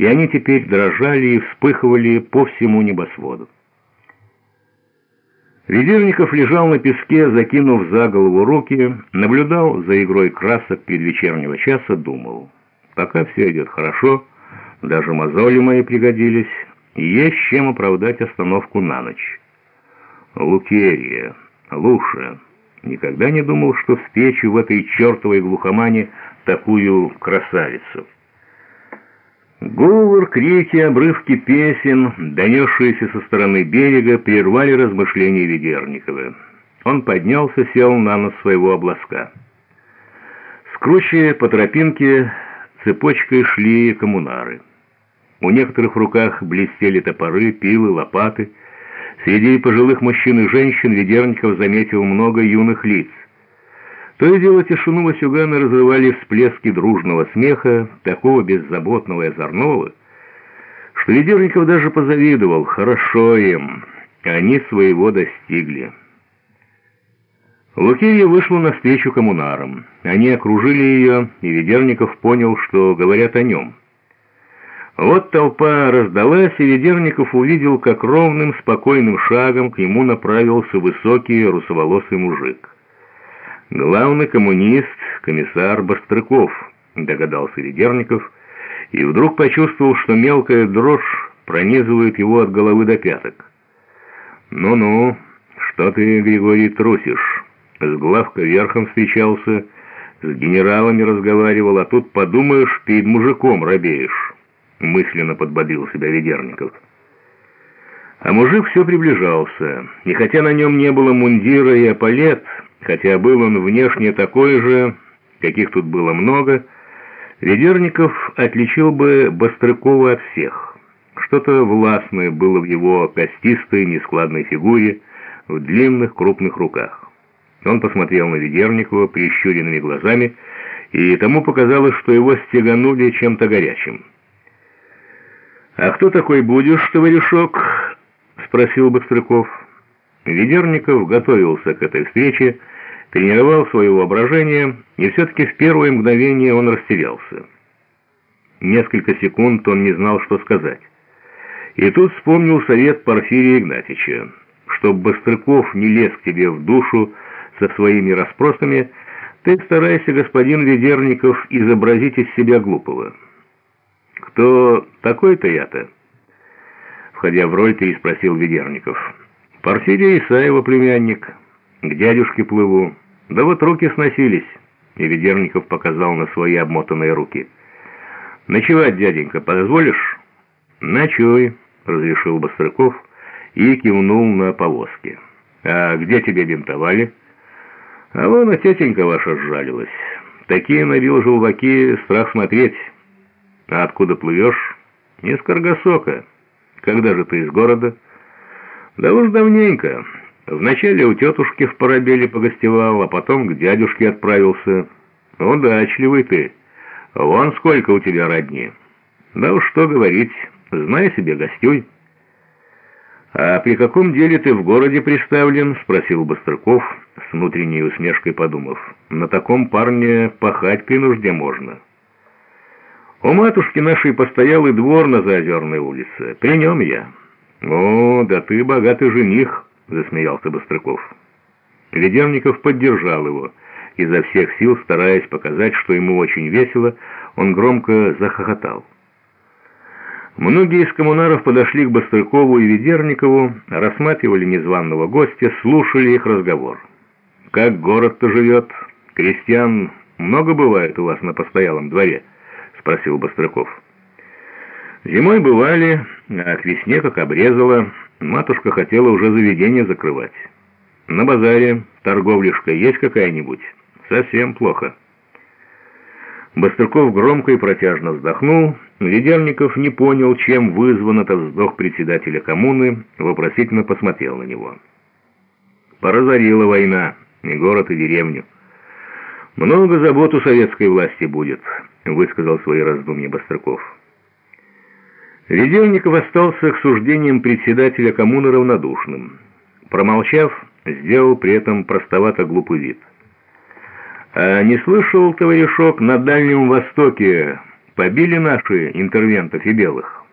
и они теперь дрожали и вспыхивали по всему небосводу. Ведерников лежал на песке, закинув за голову руки, наблюдал за игрой красок предвечернего часа, думал. Пока все идет хорошо, даже мозоли мои пригодились, есть чем оправдать остановку на ночь. Лукерия, Луша, никогда не думал, что встречу в этой чертовой глухомане такую красавицу. Говор, крики, обрывки песен, донесшиеся со стороны берега, прервали размышления Ведерникова. Он поднялся, сел на нос своего обласка. Скручивая по тропинке, цепочкой шли коммунары. У некоторых в руках блестели топоры, пилы, лопаты. Среди пожилых мужчин и женщин Ведерников заметил много юных лиц. То и дело тишину Васюгана разрывали всплески дружного смеха, такого беззаботного и озорного, что Ведерников даже позавидовал. Хорошо им, они своего достигли. Лукерья вышла навстречу коммунарам. Они окружили ее, и Ведерников понял, что говорят о нем. Вот толпа раздалась, и Ведерников увидел, как ровным, спокойным шагом к нему направился высокий русоволосый мужик. Главный коммунист, комиссар Бастрыков, догадался Ведерников, и вдруг почувствовал, что мелкая дрожь пронизывает его от головы до пяток. «Ну-ну, что ты, Григорий, трусишь? С главкой верхом встречался, с генералами разговаривал, а тут, подумаешь, перед мужиком робеешь», мысленно подбодрил себя Ведерников. А мужик все приближался, и хотя на нем не было мундира и эполет, Хотя был он внешне такой же, каких тут было много, Ведерников отличил бы Бострыкова от всех. Что-то властное было в его костистой, нескладной фигуре, в длинных крупных руках. Он посмотрел на Ведерникова прищуренными глазами, и тому показалось, что его стеганули чем-то горячим. «А кто такой будешь, товарищок?» — спросил Быстрыков. Ведерников готовился к этой встрече, тренировал свое воображение, и все-таки в первое мгновение он растерялся. Несколько секунд он не знал, что сказать. И тут вспомнил совет Порфирия Игнатьича, чтоб Быстрыков не лез к тебе в душу со своими расспросами, ты старайся, господин Ведерников, изобразить из себя глупого. «Кто такой-то я-то?» Входя в роль, переспросил Ведерников. «Порфирия Исаева, племянник. К дядюшке плыву. Да вот руки сносились, и Ведерников показал на свои обмотанные руки. «Ночевать, дяденька, позволишь?» «Ночуй», — разрешил Бострыков и кивнул на повозки. «А где тебя бинтовали?» «А вон, а тетенька ваша сжалилась. Такие набил желваки, страх смотреть. А откуда плывешь?» «Из Каргасока. Когда же ты из города?» «Да уж давненько». Вначале у тетушки в Парабеле погостевал, а потом к дядюшке отправился. Удачливый ты. Вон сколько у тебя родни. Да уж что говорить, знай себе, гостюй. «А при каком деле ты в городе представлен?» — спросил Быстрыков, с внутренней усмешкой подумав. «На таком парне пахать при нужде можно». «У матушки нашей постоялый двор на Заозерной улице. При нем я». «О, да ты богатый жених» засмеялся Быстрыков. Ведерников поддержал его. Изо всех сил, стараясь показать, что ему очень весело, он громко захохотал. Многие из коммунаров подошли к Быстрыкову и Ведерникову, рассматривали незваного гостя, слушали их разговор. «Как город-то живет? Крестьян много бывает у вас на постоялом дворе?» — спросил Быстрыков. «Зимой бывали, а к весне как обрезало». Матушка хотела уже заведение закрывать. На базаре торговляшка есть какая-нибудь? Совсем плохо. Бастрыков громко и протяжно вздохнул. Ведерников не понял, чем вызван этот вздох председателя коммуны, вопросительно посмотрел на него. Поразорила война, и город, и деревню. «Много забот у советской власти будет», — высказал свои раздумья Бастрыков. Ведельников остался к суждениям председателя коммуны равнодушным. Промолчав, сделал при этом простовато глупый вид. «А не слышал, товарищок, на Дальнем Востоке Побили наши интервентов и белых.